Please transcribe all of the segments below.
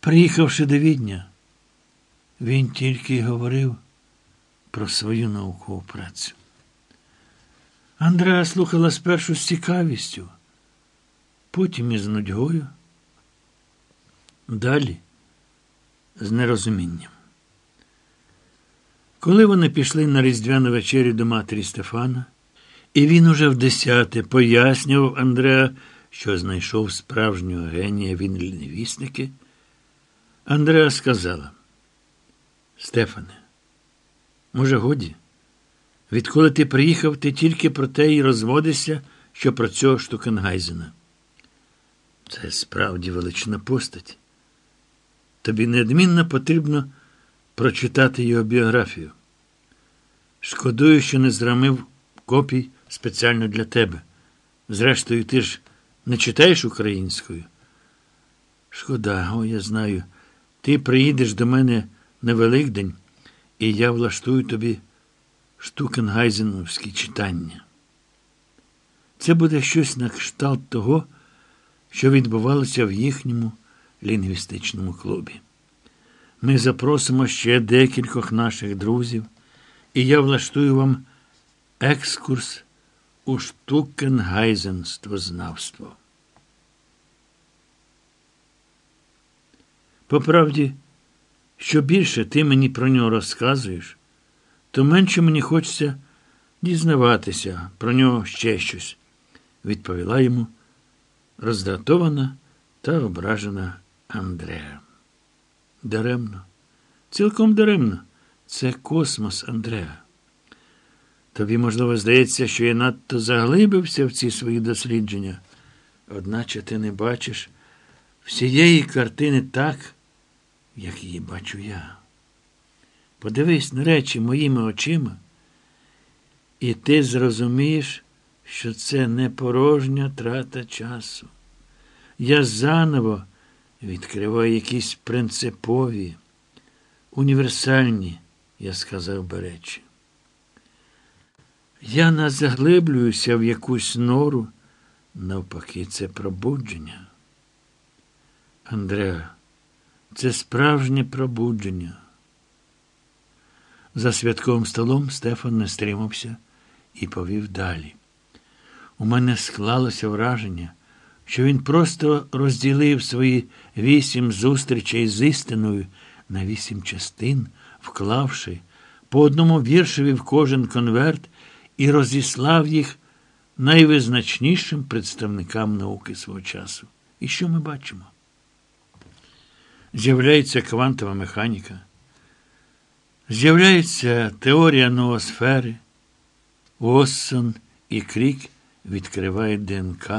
Приїхавши до Відня, він тільки й говорив про свою наукову працю. Андреа слухала спершу з цікавістю, потім із нудьгою, далі з нерозумінням. Коли вони пішли на різдвяну вечерю до матері Стефана, і він уже в десяте пояснював Андреа, що знайшов справжнього генія він невісники, Андреа сказала, Стефане, може, годі? Відколи ти приїхав, ти тільки про те й розводишся, що про цього Штукенгайзена. Це справді велична постать. Тобі неодмінно потрібно прочитати його біографію. Шкодую, що не зрамив копій спеціально для тебе. Зрештою, ти ж не читаєш українською? Шкода, о, я знаю. Ти приїдеш до мене на Великдень, і я влаштую тобі штукенгайзеновські читання. Це буде щось на кшталт того, що відбувалося в їхньому лінгвістичному клубі. Ми запросимо ще декількох наших друзів, і я влаштую вам екскурс у штукенгайзенствознавство. Поправді, що більше ти мені про нього розказуєш, то менше мені хочеться дізнаватися про нього ще щось, відповіла йому роздратована та ображена Андреа. Даремно, цілком даремно. Це космос Андреа. Тобі, можливо, здається, що я надто заглибився в ці свої дослідження, одначе ти не бачиш всієї картини так, як її бачу я. Подивись на речі моїми очима, і ти зрозумієш, що це не порожня трата часу. Я заново відкриваю якісь принципові, універсальні, я сказав би речі. Я не заглиблююся в якусь нору, навпаки, це пробудження. Андреа, це справжнє пробудження. За святковим столом Стефан не стримався і повів далі. У мене склалося враження, що він просто розділив свої вісім зустрічей з істиною на вісім частин, вклавши по одному віршеві в кожен конверт і розіслав їх найвизначнішим представникам науки свого часу. І що ми бачимо? З'являється квантова механіка, з'являється теорія ноосфери, Уоссон і Крік відкривають ДНК.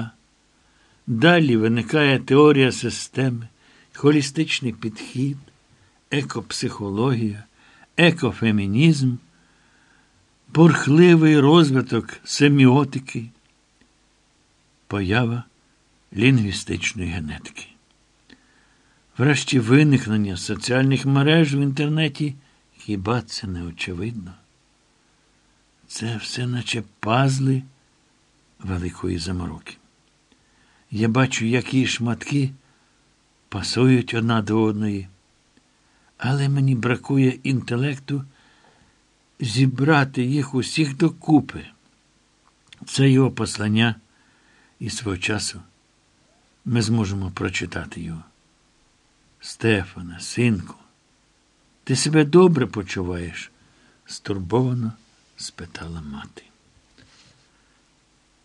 Далі виникає теорія системи, холістичний підхід, екопсихологія, екофемінізм, бурхливий розвиток семіотики, поява лінгвістичної генетики. Врешті виникнення соціальних мереж в інтернеті хіба це не очевидно? Це все наче пазли великої замороки. Я бачу, які шматки пасують одна до одної, але мені бракує інтелекту зібрати їх усіх докупи. Це його послання і свого часу ми зможемо прочитати його. Стефана, синку, ти себе добре почуваєш? стурбовано спитала мати.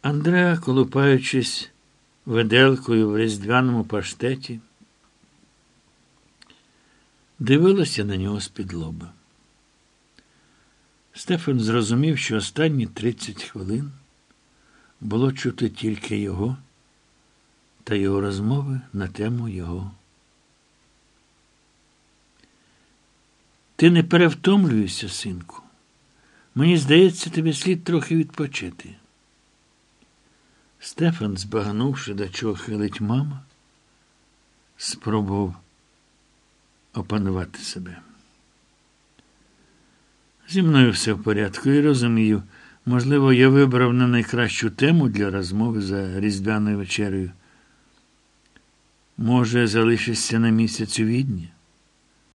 Андреа, колупаючись виделкою в різдвяному паштеті, дивилася на нього з-під лоба. Стефан зрозумів, що останні 30 хвилин було чути тільки його та його розмови на тему його. Ти не перевтомлюєшся, синку. Мені здається, тобі слід трохи відпочити. Стефан, збагнувши, до чого хилить мама, спробував опанувати себе. Зі мною все в порядку і розумію, можливо, я вибрав не найкращу тему для розмови за різдвяною вечерею. Може, залишишся на місяць у відні?